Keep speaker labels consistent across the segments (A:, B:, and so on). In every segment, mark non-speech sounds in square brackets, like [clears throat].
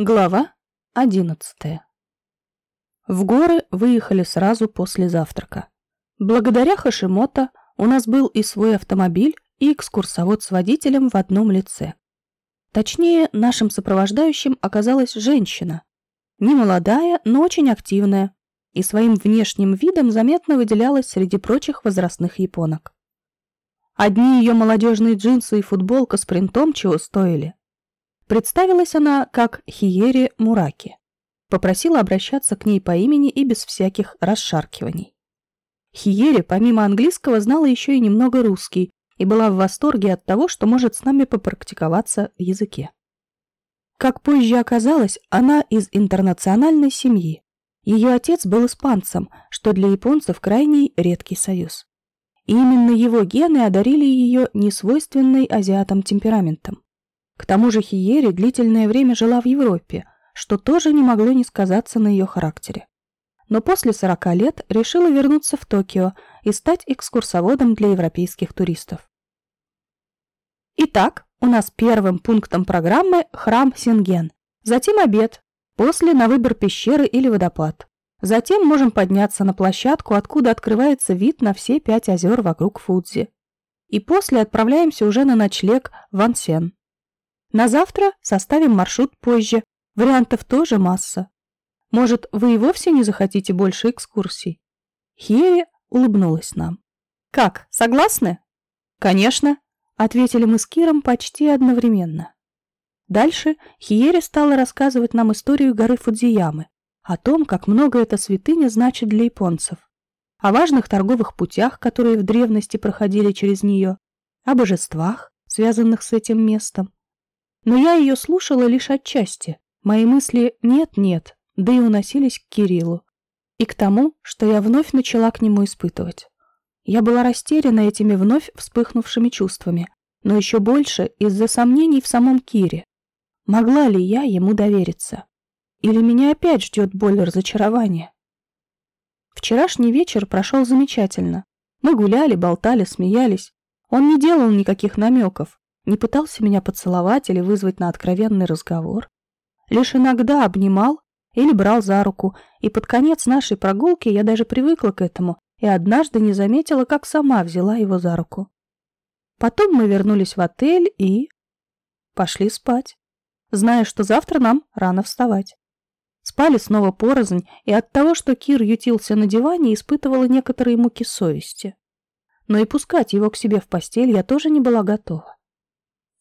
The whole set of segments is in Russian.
A: Глава одиннадцатая В горы выехали сразу после завтрака. Благодаря Хашимото у нас был и свой автомобиль, и экскурсовод с водителем в одном лице. Точнее, нашим сопровождающим оказалась женщина. Не молодая, но очень активная, и своим внешним видом заметно выделялась среди прочих возрастных японок. Одни ее молодежные джинсы и футболка с принтом чего стоили. Представилась она как Хиери Мураки. Попросила обращаться к ней по имени и без всяких расшаркиваний. Хиери, помимо английского, знала еще и немного русский и была в восторге от того, что может с нами попрактиковаться в языке. Как позже оказалось, она из интернациональной семьи. Ее отец был испанцем, что для японцев крайне редкий союз. И именно его гены одарили ее несвойственной азиатам темпераментом. К тому же Хиери длительное время жила в Европе, что тоже не могло не сказаться на ее характере. Но после 40 лет решила вернуться в Токио и стать экскурсоводом для европейских туристов. Итак, у нас первым пунктом программы храм Синген, затем обед, после на выбор пещеры или водопад. Затем можем подняться на площадку, откуда открывается вид на все пять озер вокруг Фудзи. И после отправляемся уже на ночлег в Ансен. На завтра составим маршрут позже. Вариантов тоже масса. Может, вы и вовсе не захотите больше экскурсий? Хиери улыбнулась нам. Как, согласны? Конечно, ответили мы с Киром почти одновременно. Дальше Хиери стала рассказывать нам историю горы Фудзиямы, о том, как много эта святыня значит для японцев, о важных торговых путях, которые в древности проходили через нее, о божествах, связанных с этим местом, но я ее слушала лишь отчасти. Мои мысли «нет-нет», да и уносились к Кириллу. И к тому, что я вновь начала к нему испытывать. Я была растеряна этими вновь вспыхнувшими чувствами, но еще больше из-за сомнений в самом Кире. Могла ли я ему довериться? Или меня опять ждет боль разочарования? Вчерашний вечер прошел замечательно. Мы гуляли, болтали, смеялись. Он не делал никаких намеков, не пытался меня поцеловать или вызвать на откровенный разговор. Лишь иногда обнимал или брал за руку, и под конец нашей прогулки я даже привыкла к этому и однажды не заметила, как сама взяла его за руку. Потом мы вернулись в отель и... пошли спать, зная, что завтра нам рано вставать. Спали снова порознь, и от того, что Кир ютился на диване, испытывала некоторые муки совести. Но и пускать его к себе в постель я тоже не была готова.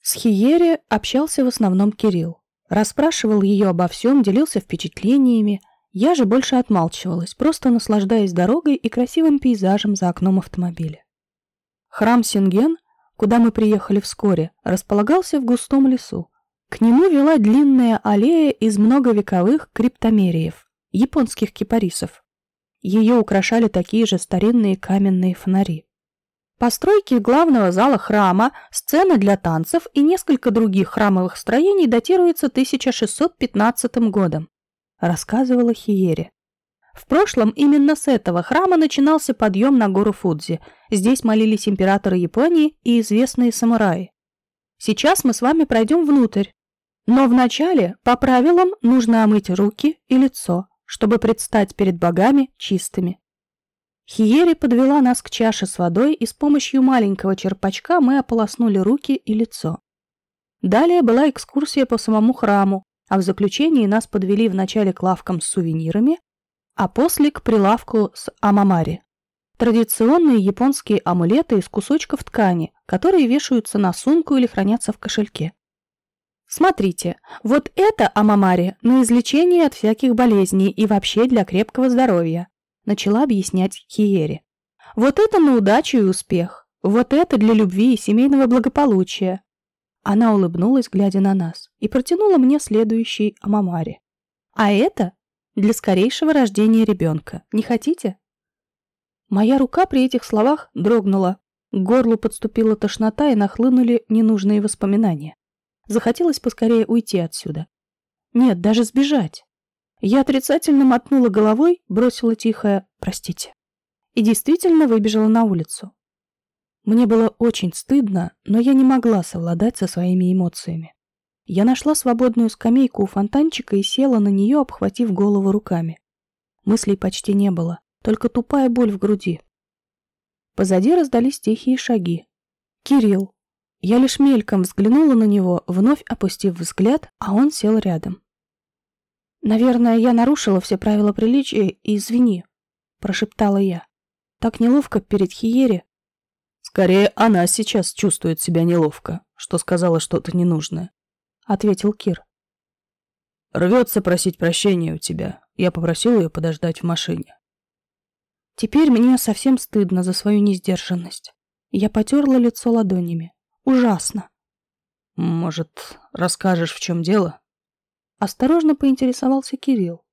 A: С Хиери общался в основном Кирилл. Расспрашивал ее обо всем, делился впечатлениями. Я же больше отмалчивалась, просто наслаждаясь дорогой и красивым пейзажем за окном автомобиля. Храм Синген, куда мы приехали вскоре, располагался в густом лесу. К нему вела длинная аллея из многовековых криптомериев, японских кипарисов. Ее украшали такие же старинные каменные фонари. Постройки главного зала храма, сцены для танцев и несколько других храмовых строений датируются 1615 годом, рассказывала Хиери. В прошлом именно с этого храма начинался подъем на гору Фудзи. Здесь молились императоры Японии и известные самураи. Сейчас мы с вами пройдем внутрь. Но вначале, по правилам, нужно омыть руки и лицо, чтобы предстать перед богами чистыми. Хиери подвела нас к чаше с водой, и с помощью маленького черпачка мы ополоснули руки и лицо. Далее была экскурсия по самому храму, а в заключении нас подвели вначале к лавкам с сувенирами, а после к прилавку с амамари. Традиционные японские амулеты из кусочков ткани, которые вешаются на сумку или хранятся в кошельке. Смотрите, вот это амамари на излечение от всяких болезней и вообще для крепкого здоровья начала объяснять Хиери. Вот это на удачу и успех. Вот это для любви и семейного благополучия. Она улыбнулась, глядя на нас, и протянула мне следующий Амамари. А это для скорейшего рождения ребенка. Не хотите? Моя рука при этих словах дрогнула. К горлу подступила тошнота и нахлынули ненужные воспоминания. Захотелось поскорее уйти отсюда. Нет, даже сбежать. Я отрицательно мотнула головой, бросила тихое «простите» и действительно выбежала на улицу. Мне было очень стыдно, но я не могла совладать со своими эмоциями. Я нашла свободную скамейку у фонтанчика и села на нее, обхватив голову руками. Мыслей почти не было, только тупая боль в груди. Позади раздались тихие шаги. «Кирилл!» Я лишь мельком взглянула на него, вновь опустив взгляд, а он сел рядом. «Наверное, я нарушила все правила приличия и извини», — прошептала я. «Так неловко перед Хиери».
B: «Скорее, она сейчас чувствует себя неловко, что сказала что-то ненужное», — ответил Кир. «Рвется просить прощения у тебя. Я попросил ее подождать в машине».
A: Теперь мне совсем стыдно за свою несдержанность. Я потерла лицо ладонями. Ужасно.
B: Может, расскажешь, в чем дело?
A: Осторожно поинтересовался Кирилл.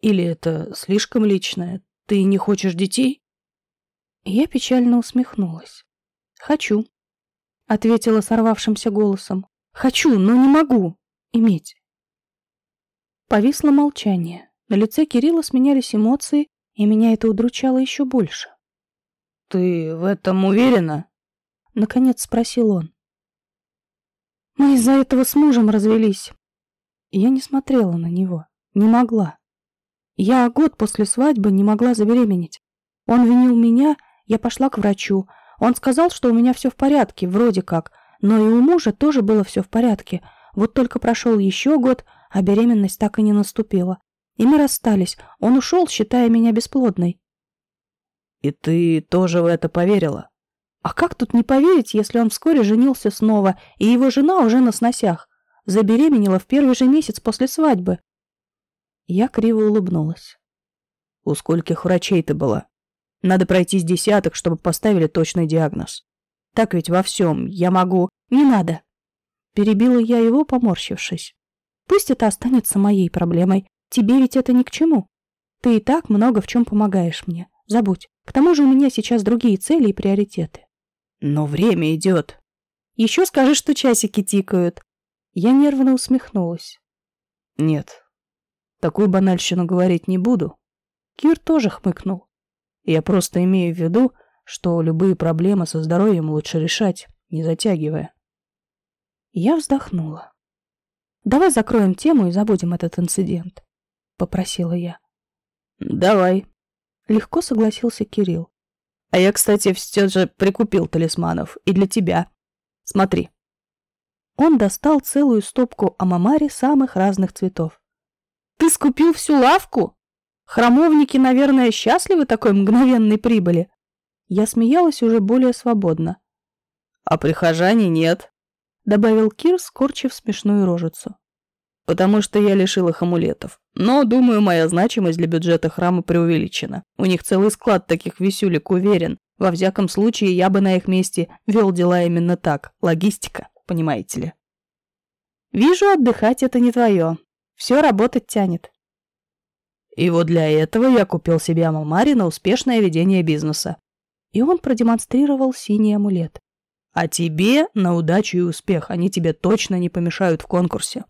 B: Или это слишком личное? Ты не хочешь детей?
A: Я печально усмехнулась. Хочу. Ответила сорвавшимся голосом. Хочу, но не могу иметь. Повисло молчание. На лице Кирилла сменялись эмоции, и меня это удручало еще больше.
B: «Ты в этом уверена?»
A: — наконец спросил он. «Мы из-за этого с мужем развелись». Я не смотрела на него, не могла. Я год после свадьбы не могла забеременеть. Он винил меня, я пошла к врачу. Он сказал, что у меня все в порядке, вроде как, но и у мужа тоже было все в порядке. Вот только прошел еще год, а беременность так и не наступила. И мы расстались. Он ушел, считая меня бесплодной.
B: «И ты тоже в это поверила?»
A: А как тут не поверить, если он вскоре женился снова, и его жена уже на сносях? Забеременела в первый же месяц после свадьбы. Я криво улыбнулась.
B: У скольких врачей ты была? Надо пройти с десяток, чтобы поставили точный диагноз. Так ведь во всем я могу...
A: Не надо. Перебила я его, поморщившись. Пусть это останется моей проблемой. Тебе ведь это ни к чему. Ты и так много в чем помогаешь мне. Забудь. К тому же у меня сейчас другие цели и приоритеты.
B: Но время идет.
A: Еще скажи, что часики тикают. Я нервно усмехнулась.
B: Нет, такую банальщину говорить не буду.
A: Кир тоже хмыкнул.
B: Я просто имею в виду, что любые проблемы со здоровьем лучше решать, не затягивая.
A: Я вздохнула. «Давай закроем тему и забудем этот инцидент», — попросила я.
B: «Давай», — легко согласился Кирилл. А я, кстати, все же прикупил талисманов. И для тебя. Смотри.
A: Он достал целую стопку амамари самых разных цветов. Ты скупил всю лавку? Храмовники, наверное, счастливы такой мгновенной прибыли. Я смеялась уже более свободно.
B: А прихожане нет, добавил Кир, скорчив смешную рожицу. Потому что я лишил их амулетов. Но, думаю, моя значимость для бюджета храма преувеличена. У них целый склад таких висюлек, уверен. Во всяком случае, я бы на их месте вел дела именно так. Логистика, понимаете ли.
A: Вижу, отдыхать это не твое. Все работать тянет.
B: И вот для этого я купил себе Амамари на успешное ведение бизнеса.
A: И он продемонстрировал синий амулет.
B: А тебе на удачу и успех. Они тебе точно не помешают в конкурсе.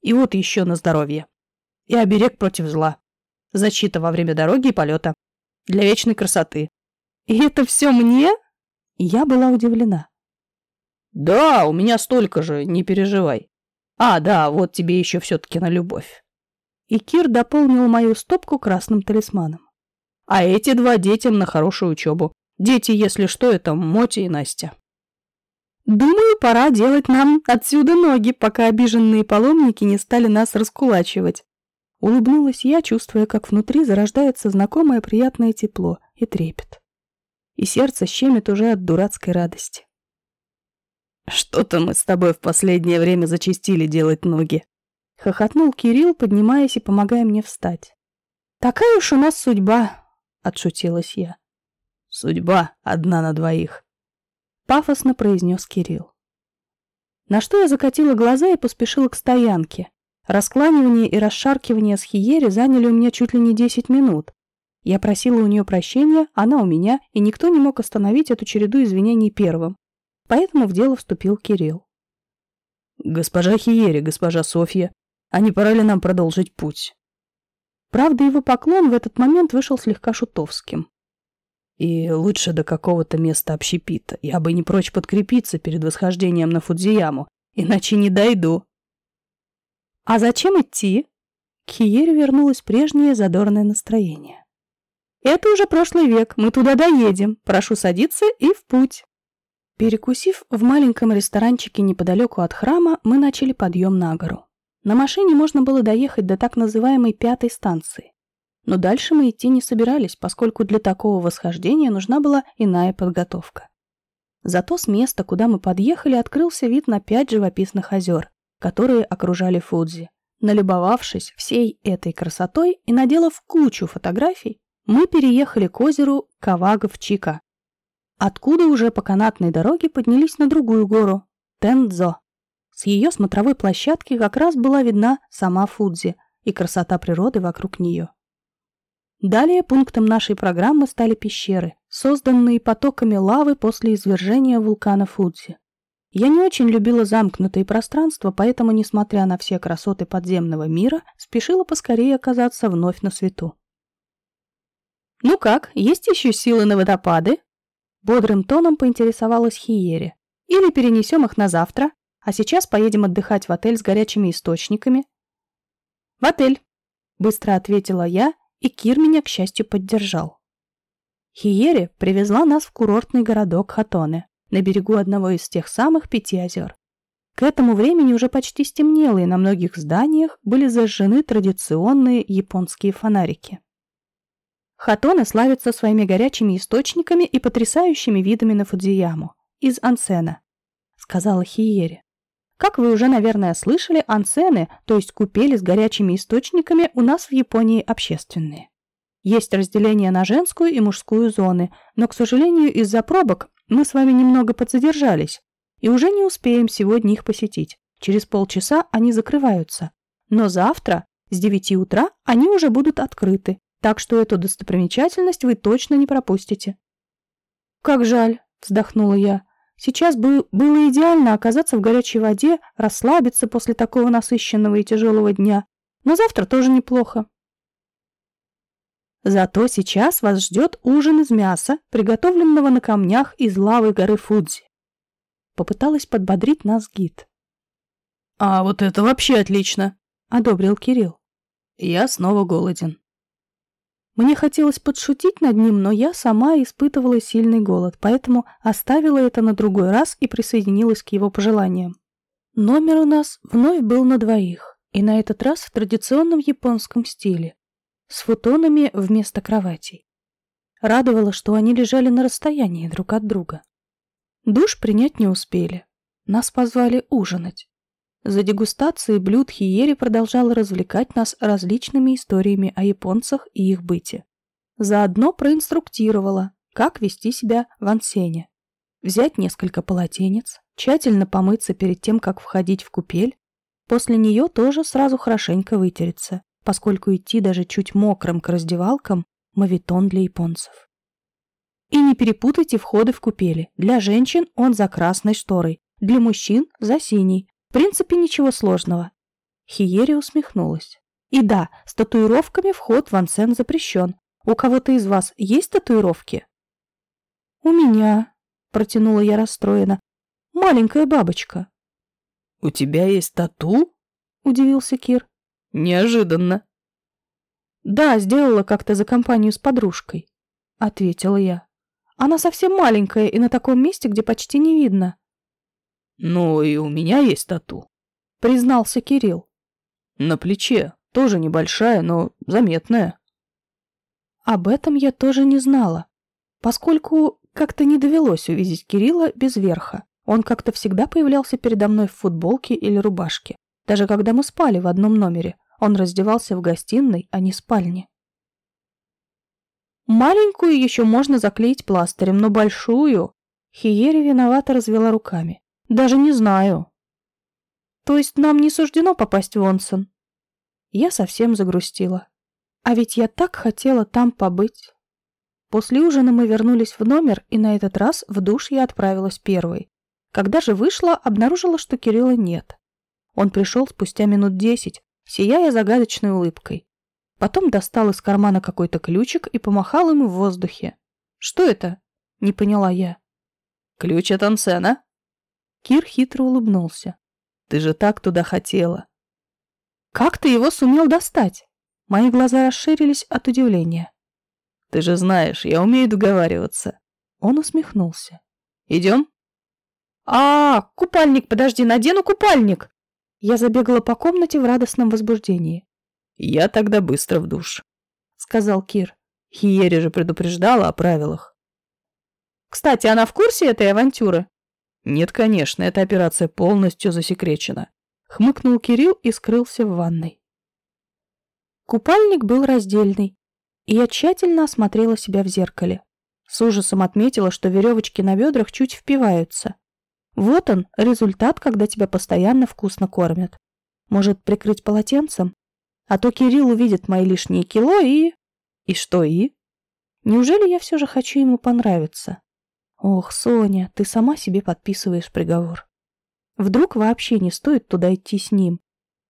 B: И вот еще на здоровье. И оберег против зла. Защита во время дороги и полета. Для вечной красоты.
A: И это все мне? Я была удивлена.
B: Да, у меня столько же, не переживай. А, да, вот тебе еще все-таки на любовь.
A: И Кир дополнил мою стопку красным талисманом.
B: А эти два детям на хорошую учебу. Дети, если что, это Моти и Настя.
A: Думаю, пора делать нам отсюда ноги, пока обиженные паломники не стали нас раскулачивать. Улыбнулась я, чувствуя, как внутри зарождается знакомое приятное тепло и трепет. И сердце щемит уже от дурацкой радости.
B: «Что-то мы с тобой в последнее время зачастили делать ноги», —
A: хохотнул Кирилл, поднимаясь и помогая мне встать. «Такая уж у нас судьба», — отшутилась я.
B: «Судьба одна на двоих»,
A: пафосно произнес Кирилл. На что я закатила глаза и поспешила к стоянке. Раскланивание и расшаркивание с Хиери заняли у меня чуть ли не десять минут. Я просила у нее прощения, она у меня, и никто не мог остановить эту череду извинений первым. Поэтому в дело вступил Кирилл.
B: «Госпожа Хиери, госпожа Софья, а не пора ли нам продолжить путь?»
A: Правда, его поклон в этот момент вышел слегка шутовским.
B: И лучше до какого-то места общепита. Я бы не прочь подкрепиться перед восхождением на Фудзияму, иначе не дойду.
A: «А зачем идти?» К Хиере вернулось прежнее задорное настроение. «Это уже прошлый век, мы туда доедем. Прошу садиться и в путь». Перекусив в маленьком ресторанчике неподалеку от храма, мы начали подъем на гору. На машине можно было доехать до так называемой пятой станции. Но дальше мы идти не собирались, поскольку для такого восхождения нужна была иная подготовка. Зато с места, куда мы подъехали, открылся вид на пять живописных озер, которые окружали Фудзи. Налюбовавшись всей этой красотой и наделав кучу фотографий, мы переехали к озеру Кавага-в-Чика, откуда уже по канатной дороге поднялись на другую гору – Тендзо. С ее смотровой площадки как раз была видна сама Фудзи и красота природы вокруг нее. Далее пунктом нашей программы стали пещеры, созданные потоками лавы после извержения вулкана Фудзи. Я не очень любила замкнутые пространства, поэтому, несмотря на все красоты подземного мира, спешила поскорее оказаться вновь на свету. «Ну как, есть еще силы на водопады?» Бодрым тоном поинтересовалась Хиере. «Или перенесем их на завтра, а сейчас поедем отдыхать в отель с горячими источниками?» «В отель», — быстро ответила я, и Кир меня, к счастью, поддержал. Хиере привезла нас в курортный городок Хатоне, на берегу одного из тех самых пяти озер. К этому времени уже почти стемнело, и на многих зданиях были зажжены традиционные японские фонарики. Хатоне славится своими горячими источниками и потрясающими видами на Фудзияму из ансена, сказала Хиере. Как вы уже, наверное, слышали, ансены, то есть купели с горячими источниками, у нас в Японии общественные. Есть разделение на женскую и мужскую зоны, но, к сожалению, из-за пробок мы с вами немного подзадержались и уже не успеем сегодня их посетить. Через полчаса они закрываются. Но завтра с 9 утра они уже будут открыты, так что эту достопримечательность вы точно не пропустите. «Как жаль», — вздохнула я. «Сейчас бы было идеально оказаться в горячей воде, расслабиться после такого насыщенного и тяжелого дня. Но завтра тоже неплохо». Зато сейчас вас ждет ужин из мяса, приготовленного на камнях из лавы горы Фудзи. Попыталась подбодрить нас гид.
B: «А вот это вообще отлично!» — одобрил Кирилл. «Я снова голоден».
A: Мне хотелось подшутить над ним, но я сама испытывала сильный голод, поэтому оставила это на другой раз и присоединилась к его пожеланиям. Номер у нас вновь был на двоих, и на этот раз в традиционном японском стиле, с футонами вместо кроватей. Радовало, что они лежали на расстоянии друг от друга. Душ принять не успели. Нас позвали ужинать. За дегустацией блюд Хиери продолжала развлекать нас различными историями о японцах и их быте. Заодно проинструктировала, как вести себя в ансене. Взять несколько полотенец, тщательно помыться перед тем, как входить в купель, после нее тоже сразу хорошенько вытереться, поскольку идти даже чуть мокрым к раздевалкам – мавитон для японцев. И не перепутайте входы в купели. Для женщин он за красной шторой, для мужчин – за синей, принципе, ничего сложного. Хиери усмехнулась. И да, с татуировками вход в ансен запрещен. У кого-то из вас есть татуировки? У меня, протянула я расстроена. Маленькая бабочка.
B: У тебя есть тату?
A: Удивился Кир.
B: Неожиданно.
A: Да, сделала как-то за компанию с подружкой, ответила я. Она совсем маленькая и на таком месте, где почти не видно.
B: «Ну и у меня есть тату», —
A: признался Кирилл.
B: «На плече, тоже небольшая, но заметная».
A: Об этом я тоже не знала, поскольку как-то не довелось увидеть Кирилла без верха. Он как-то всегда появлялся передо мной в футболке или рубашке. Даже когда мы спали в одном номере, он раздевался в гостиной, а не спальне. Маленькую еще можно заклеить пластырем, но большую... Хиери виновато развела руками. Даже не знаю. То есть нам не суждено попасть в Онсон? Я совсем загрустила. А ведь я так хотела там побыть. После ужина мы вернулись в номер, и на этот раз в душ я отправилась первой. Когда же вышла, обнаружила, что Кирилла нет. Он пришел спустя минут десять, сияя загадочной улыбкой. Потом достал из кармана какой-то ключик и помахал им в воздухе. «Что это?» — не поняла я.
B: «Ключ от ансена»,
A: Кир хитро улыбнулся.
B: «Ты же так туда хотела».
A: Как ты его сумел достать? Мои глаза расширились от удивления.
B: Ты же знаешь, я умею договариваться.
A: Он усмехнулся.
B: Идем?
A: А, купальник, подожди, надену купальник. Я забегала по комнате в радостном возбуждении.
B: Я тогда быстро в душ,
A: сказал Кир.
B: Хиери же предупреждала о правилах.
A: Кстати, она в курсе этой авантюры?
B: Нет, конечно, эта операция полностью засекречена.
A: Хмыкнул Кирилл и скрылся в ванной. Купальник был раздельный, и я тщательно осмотрела себя в зеркале. С ужасом отметила, что веревочки на бедрах чуть впиваются. Вот он, результат, когда тебя постоянно вкусно кормят. Может, прикрыть полотенцем? А то Кирилл увидит мои лишние кило и... И что и? Неужели я все же хочу ему понравиться? Ох, Соня, ты сама себе подписываешь приговор. Вдруг вообще не стоит туда идти с ним?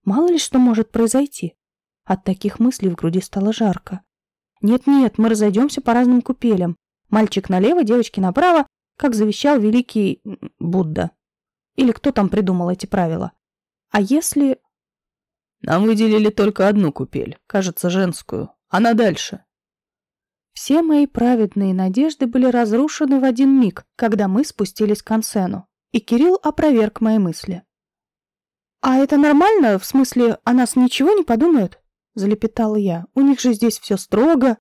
A: Мало ли что может произойти. От таких мыслей в груди стало жарко. Нет-нет, мы разойдемся по разным купелям. Мальчик налево, девочки направо, как завещал великий Будда. Или кто там придумал эти правила? А если...
B: Нам выделили только одну купель, кажется, женскую. Она дальше.
A: Все мои праведные надежды были разрушены в один миг, когда мы спустились к Ансену, и Кирилл опроверг мои мысли. «А это нормально? В смысле, о нас ничего не подумают?» — залепетала я. «У них же здесь все строго».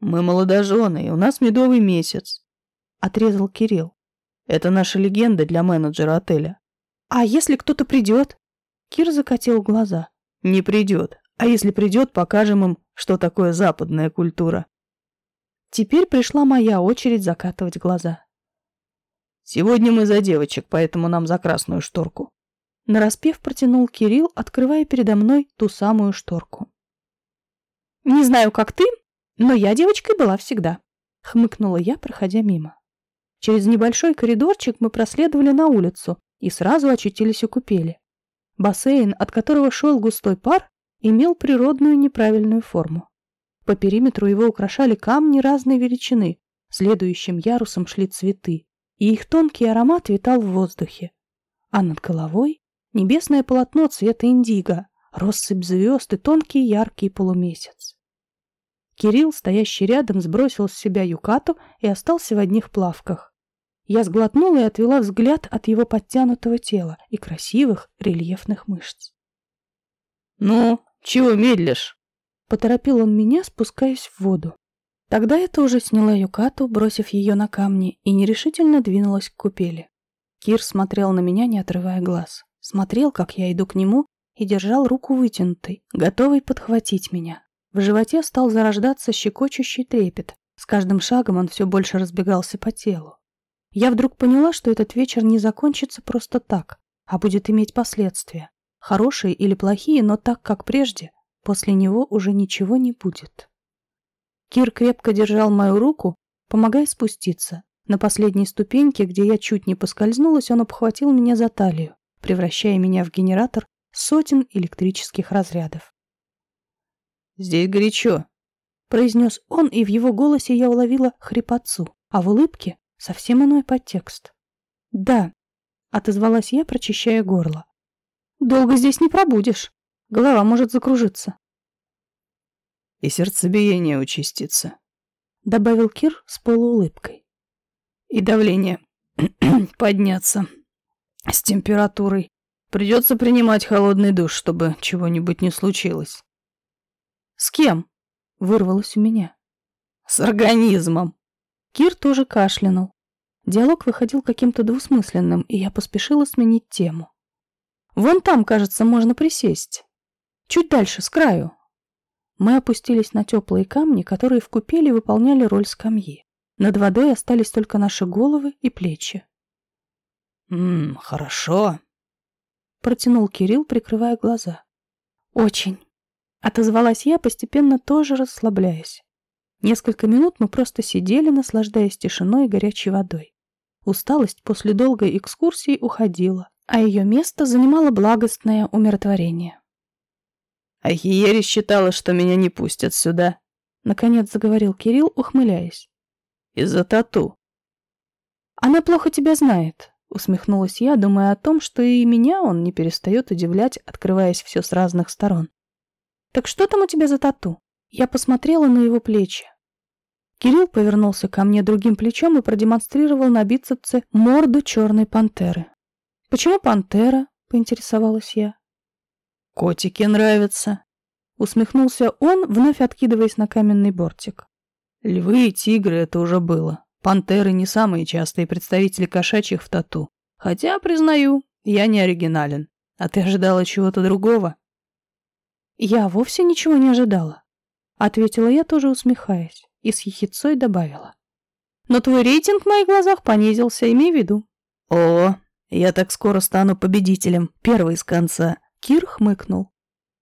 B: «Мы молодожены, и у нас медовый месяц», — отрезал Кирилл. «Это наша легенда для менеджера отеля».
A: «А если кто-то придет?» Кир закатил глаза.
B: «Не придет. А если придет, покажем им, что такое западная культура».
A: Теперь пришла моя очередь закатывать глаза.
B: «Сегодня мы за девочек, поэтому нам за красную шторку».
A: Нараспев протянул Кирилл, открывая передо мной ту самую шторку. «Не знаю, как ты, но я девочкой была всегда», — хмыкнула я, проходя мимо. Через небольшой коридорчик мы проследовали на улицу и сразу очутились у купели. Бассейн, от которого шел густой пар, имел природную неправильную форму. По периметру его украшали камни разной величины, следующим ярусом шли цветы, и их тонкий аромат витал в воздухе. А над головой небесное полотно цвета индиго, россыпь звезд и тонкий яркий полумесяц. Кирилл, стоящий рядом, сбросил с себя юкату и остался в одних плавках. Я сглотнула и отвела взгляд от его подтянутого тела и красивых рельефных мышц.
B: «Ну, чего медлишь?»
A: Поторопил он меня, спускаясь в воду. Тогда я тоже сняла юкату, бросив ее на камни, и нерешительно двинулась к купели. Кир смотрел на меня, не отрывая глаз. Смотрел, как я иду к нему, и держал руку вытянутой, готовый подхватить меня. В животе стал зарождаться щекочущий трепет. С каждым шагом он все больше разбегался по телу. Я вдруг поняла, что этот вечер не закончится просто так, а будет иметь последствия. Хорошие или плохие, но так, как прежде, после него уже ничего не будет. Кир крепко держал мою руку, помогая спуститься. На последней ступеньке, где я чуть не поскользнулась, он обхватил меня за талию, превращая меня в генератор сотен электрических разрядов.
B: «Здесь горячо», —
A: произнес он, и в его голосе я уловила хрипотцу, а в улыбке совсем иной подтекст. «Да», — отозвалась я, прочищая горло. «Долго здесь не пробудешь. Голова может закружиться».
B: «И сердцебиение участится», —
A: добавил Кир с полуулыбкой.
B: «И давление [clears throat] подняться с температурой. Придется принимать холодный душ, чтобы чего-нибудь не случилось».
A: «С кем?» — вырвалось у меня.
B: «С организмом!»
A: Кир тоже кашлянул. Диалог выходил каким-то двусмысленным, и я поспешила сменить тему. «Вон там, кажется, можно присесть. Чуть дальше, с краю». Мы опустились на теплые камни, которые в купели выполняли роль скамьи. Над водой остались только наши головы и плечи.
B: «Ммм, хорошо», —
A: протянул Кирилл, прикрывая глаза. «Очень». Отозвалась я, постепенно тоже расслабляясь. Несколько минут мы просто сидели, наслаждаясь тишиной и горячей водой. Усталость после долгой экскурсии уходила, а ее место занимало благостное умиротворение.
B: «Ахиери считала, что меня не пустят сюда», — наконец заговорил Кирилл, ухмыляясь. «Из-за тату».
A: «Она плохо тебя знает», — усмехнулась я, думая о том, что и меня он не перестает удивлять, открываясь все с разных сторон Так что там у тебя за тату? Я посмотрела на его плечи. Кирилл повернулся ко мне другим плечом и продемонстрировал на бицепсе морду черной пантеры. «Почему пантера?» — поинтересовалась я.
B: «Котики нравятся», — усмехнулся он, вновь откидываясь на каменный бортик. «Львы и тигры — это уже было. Пантеры не самые частые представители кошачьих в тату. Хотя, признаю, я не оригинален. А ты ожидала чего-то другого?»
A: «Я вовсе ничего не ожидала», — ответила я, тоже усмехаясь, и с ехицой добавила. «Но твой рейтинг в моих глазах понизился, имей в виду».
B: «О, я так скоро стану победителем, первый с конца», — Кир хмыкнул.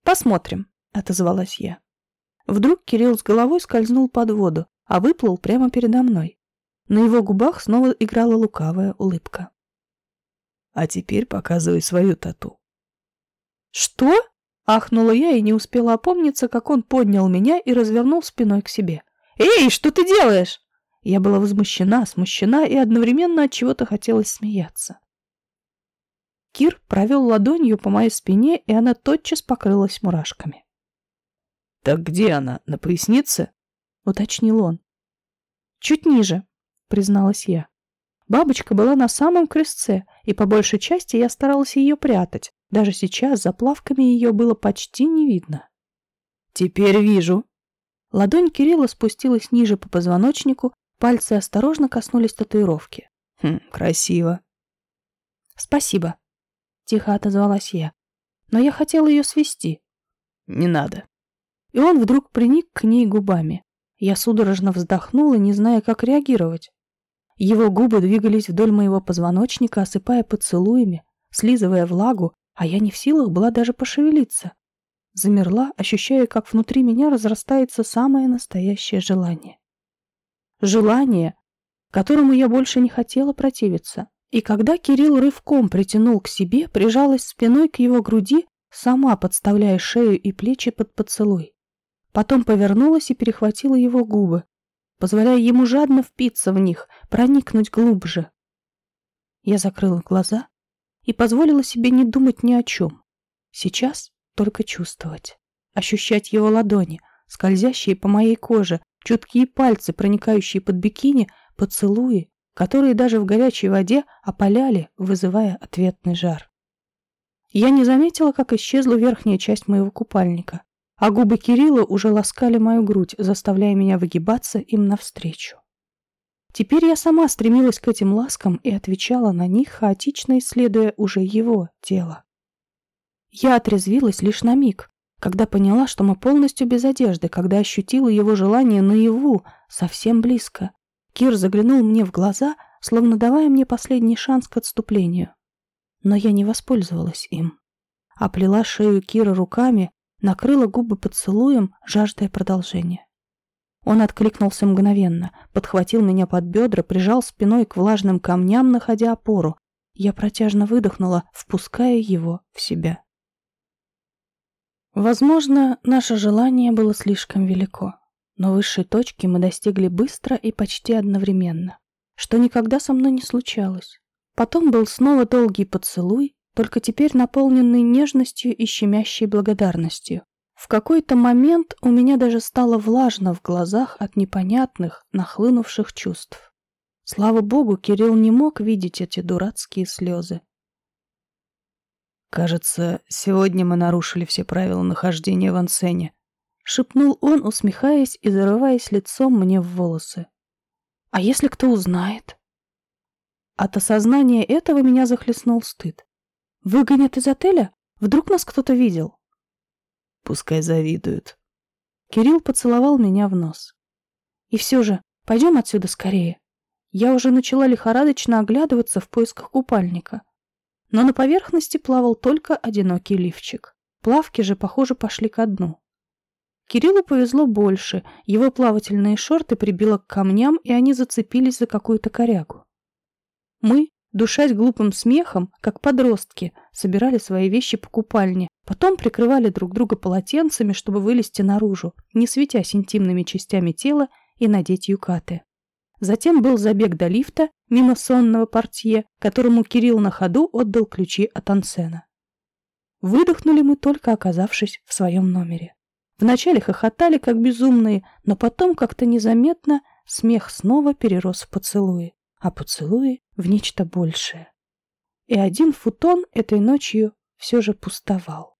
A: «Посмотрим», — отозвалась я. Вдруг Кирилл с головой скользнул под воду, а выплыл прямо передо мной. На его губах снова играла лукавая улыбка.
B: «А теперь показывай свою тату».
A: «Что?» — ахнула я и не успела опомниться, как он поднял меня и развернул спиной к себе. «Эй, что ты делаешь?» Я была возмущена, смущена и одновременно от чего-то хотелось смеяться. Кир провел ладонью по моей спине, и она тотчас покрылась мурашками.
B: «Так где она? На пояснице?»
A: — уточнил он. «Чуть ниже», — призналась я. Бабочка была на самом крестце, и по большей части я старалась ее прятать. Даже сейчас за плавками ее было почти не видно.
B: «Теперь вижу».
A: Ладонь Кирилла спустилась ниже по позвоночнику, пальцы осторожно коснулись татуировки.
B: «Хм, красиво».
A: «Спасибо», — тихо отозвалась я. «Но я хотела ее свести».
B: «Не надо».
A: И он вдруг приник к ней губами. Я судорожно вздохнула, не зная, как реагировать. Его губы двигались вдоль моего позвоночника, осыпая поцелуями, слизывая влагу, а я не в силах была даже пошевелиться. Замерла, ощущая, как внутри меня разрастается самое настоящее желание. Желание, которому я больше не хотела противиться. И когда Кирилл рывком притянул к себе, прижалась спиной к его груди, сама подставляя шею и плечи под поцелуй. Потом повернулась и перехватила его губы, позволяя ему жадно впиться в них, проникнуть глубже. Я закрыла глаза и позволила себе не думать ни о чем. Сейчас только чувствовать, ощущать его ладони, скользящие по моей коже, чуткие пальцы, проникающие под бикини, поцелуи, которые даже в горячей воде опаляли, вызывая ответный жар. Я не заметила, как исчезла верхняя часть моего купальника, а губы Кирилла уже ласкали мою грудь, заставляя меня выгибаться им навстречу. Теперь я сама стремилась к этим ласкам и отвечала на них, хаотично исследуя уже его тело. Я отрезвилась лишь на миг, когда поняла, что мы полностью без одежды, когда ощутила его желание наяву, совсем близко, Кир заглянул мне в глаза, словно давая мне последний шанс к отступлению. Но я не воспользовалась им. Оплела шею Кира руками, накрыла губы поцелуем, жаждая продолжения. Он откликнулся мгновенно, подхватил меня под бедра, прижал спиной к влажным камням, находя опору. Я протяжно выдохнула, впуская его в себя. Возможно, наше желание было слишком велико. Но высшей точки мы достигли быстро и почти одновременно, что никогда со мной не случалось. Потом был снова долгий поцелуй, только теперь наполненный нежностью и щемящей благодарностью. В какой-то момент у меня даже стало влажно в глазах от непонятных, нахлынувших чувств. Слава богу, Кирилл не мог видеть эти дурацкие слезы.
B: «Кажется, сегодня мы нарушили все правила нахождения в ансене»,
A: шепнул он, усмехаясь и зарываясь лицом мне в волосы. А если кто узнает? От осознания этого меня захлестнул стыд. Выгонят из отеля? Вдруг нас кто-то видел?
B: Пускай завидуют.
A: Кирилл поцеловал меня в нос. И все же, пойдем отсюда скорее. Я уже начала лихорадочно оглядываться в поисках купальника. Но на поверхности плавал только одинокий лифчик. Плавки же, похоже, пошли ко дну. Кириллу повезло больше, его плавательные шорты прибило к камням, и они зацепились за какую-то корягу. Мы, душась глупым смехом, как подростки, собирали свои вещи по купальне, потом прикрывали друг друга полотенцами, чтобы вылезти наружу, не светясь интимными частями тела и надеть юкаты. Затем был забег до лифта, мимо сонного портье, которому Кирилл на ходу отдал ключи от ансена. Выдохнули мы, только оказавшись в своем номере. Вначале хохотали, как безумные, но потом как-то незаметно смех снова перерос в поцелуи, а поцелуи в нечто большее. И один футон этой ночью все же пустовал.